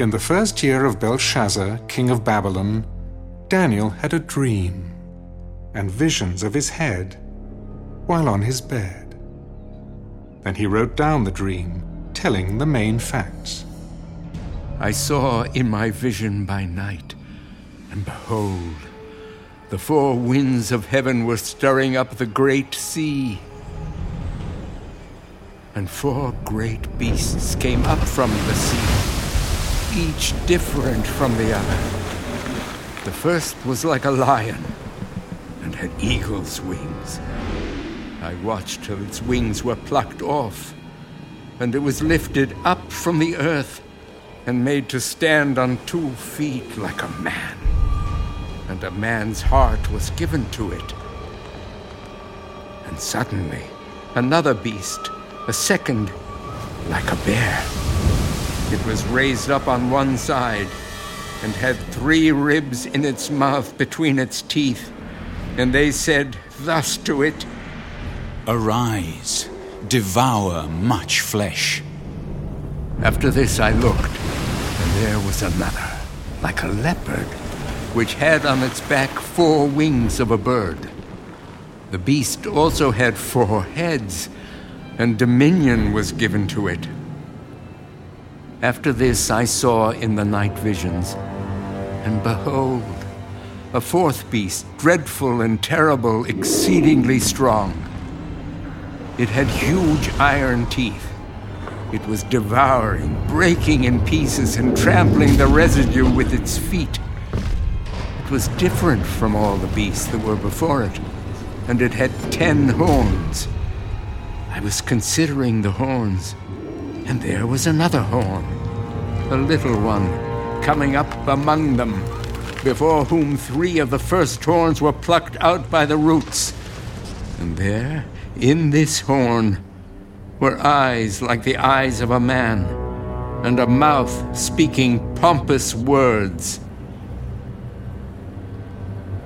In the first year of Belshazzar, king of Babylon, Daniel had a dream and visions of his head while on his bed. Then he wrote down the dream, telling the main facts. I saw in my vision by night, and behold, the four winds of heaven were stirring up the great sea. And four great beasts came up from the sea, each different from the other. The first was like a lion and had eagle's wings. I watched till its wings were plucked off, and it was lifted up from the earth and made to stand on two feet like a man. And a man's heart was given to it. And suddenly, another beast, a second, like a bear. It was raised up on one side and had three ribs in its mouth between its teeth. And they said thus to it Arise, devour much flesh. After this I looked, and there was another, like a leopard, which had on its back four wings of a bird. The beast also had four heads, and dominion was given to it. After this I saw in the night visions, and behold, a fourth beast, dreadful and terrible, exceedingly strong. It had huge iron teeth. It was devouring, breaking in pieces, and trampling the residue with its feet. It was different from all the beasts that were before it, and it had ten horns. I was considering the horns, and there was another horn, a little one, coming up among them, before whom three of the first horns were plucked out by the roots. And there, in this horn, were eyes like the eyes of a man, and a mouth speaking pompous words.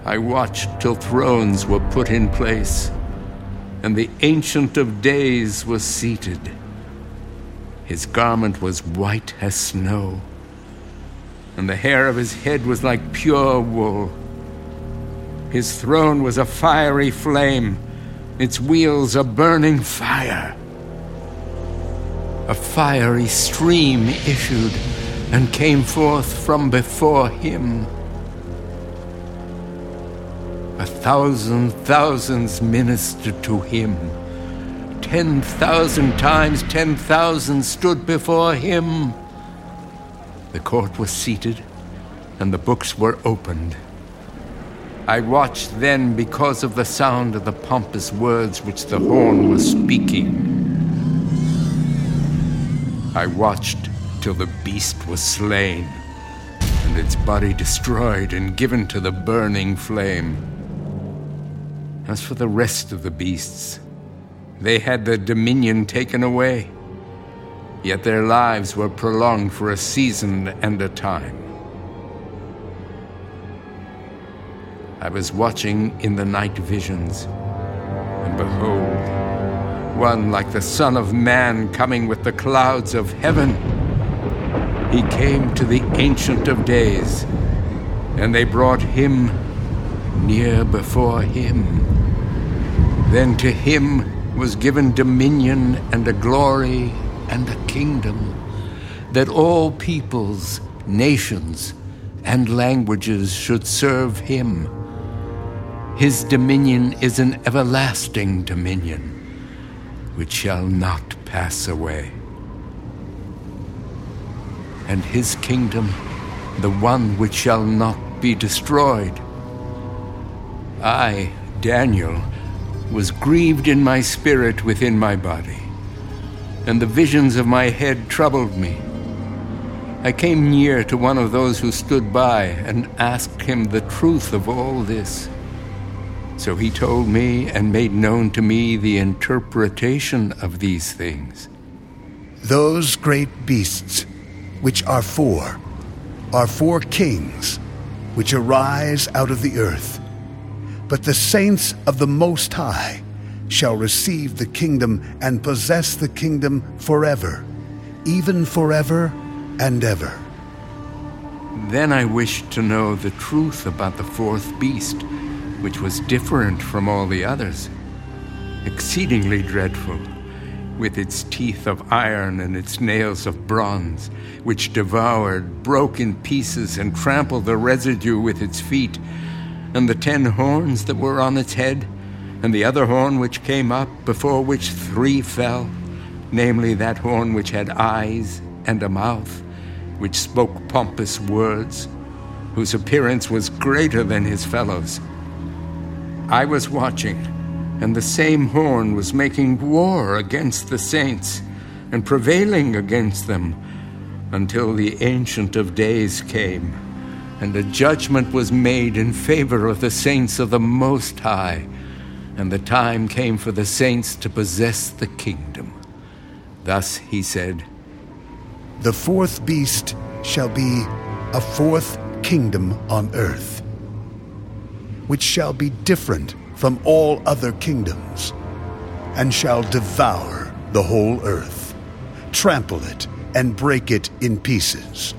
I watched till thrones were put in place, and the Ancient of Days was seated. His garment was white as snow, and the hair of his head was like pure wool. His throne was a fiery flame, its wheels a burning fire. A fiery stream issued and came forth from before him. A thousand thousands ministered to him. Ten thousand times ten thousand stood before him. The court was seated, and the books were opened. I watched then because of the sound of the pompous words which the horn was speaking. I watched till the beast was slain, and its body destroyed and given to the burning flame. As for the rest of the beasts, they had their dominion taken away, yet their lives were prolonged for a season and a time. I was watching in the night visions, and behold, one like the Son of Man coming with the clouds of heaven. He came to the Ancient of Days, and they brought him near before him. Then to him was given dominion and a glory and a kingdom, that all peoples, nations, and languages should serve him. His dominion is an everlasting dominion, which shall not pass away. And his kingdom, the one which shall not be destroyed. I, Daniel, was grieved in my spirit within my body, and the visions of my head troubled me. I came near to one of those who stood by and asked him the truth of all this. So he told me and made known to me the interpretation of these things. Those great beasts, which are four, are four kings, which arise out of the earth. But the saints of the Most High shall receive the kingdom and possess the kingdom forever, even forever and ever. Then I wished to know the truth about the fourth beast, which was different from all the others, exceedingly dreadful, with its teeth of iron and its nails of bronze, which devoured, broke in pieces, and trampled the residue with its feet, and the ten horns that were on its head, and the other horn which came up, before which three fell, namely that horn which had eyes and a mouth, which spoke pompous words, whose appearance was greater than his fellows. I was watching, and the same horn was making war against the saints and prevailing against them until the Ancient of Days came, and a judgment was made in favor of the saints of the Most High, and the time came for the saints to possess the kingdom. Thus he said, The fourth beast shall be a fourth kingdom on earth, which shall be different from all other kingdoms, and shall devour the whole earth, trample it, and break it in pieces.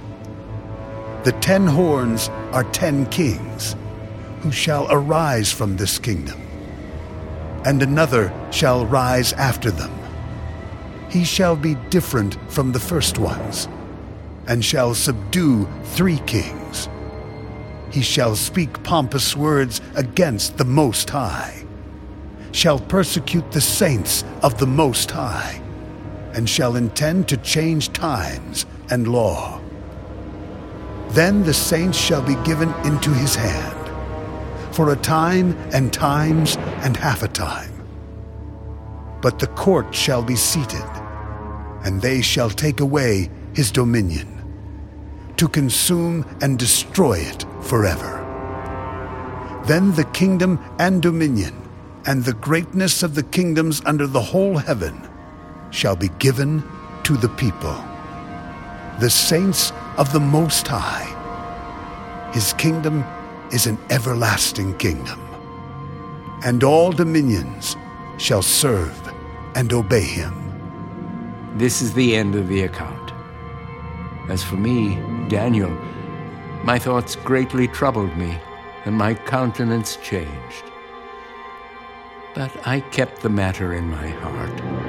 The ten horns are ten kings, who shall arise from this kingdom, and another shall rise after them. He shall be different from the first ones, and shall subdue three kings. He shall speak pompous words against the Most High, shall persecute the saints of the Most High, and shall intend to change times and law. Then the saints shall be given into his hand, for a time and times and half a time. But the court shall be seated, and they shall take away his dominion, to consume and destroy it forever. Then the kingdom and dominion, and the greatness of the kingdoms under the whole heaven, shall be given to the people, the saints of the Most High. His kingdom is an everlasting kingdom, and all dominions shall serve and obey him. This is the end of the account. As for me, Daniel, my thoughts greatly troubled me, and my countenance changed. But I kept the matter in my heart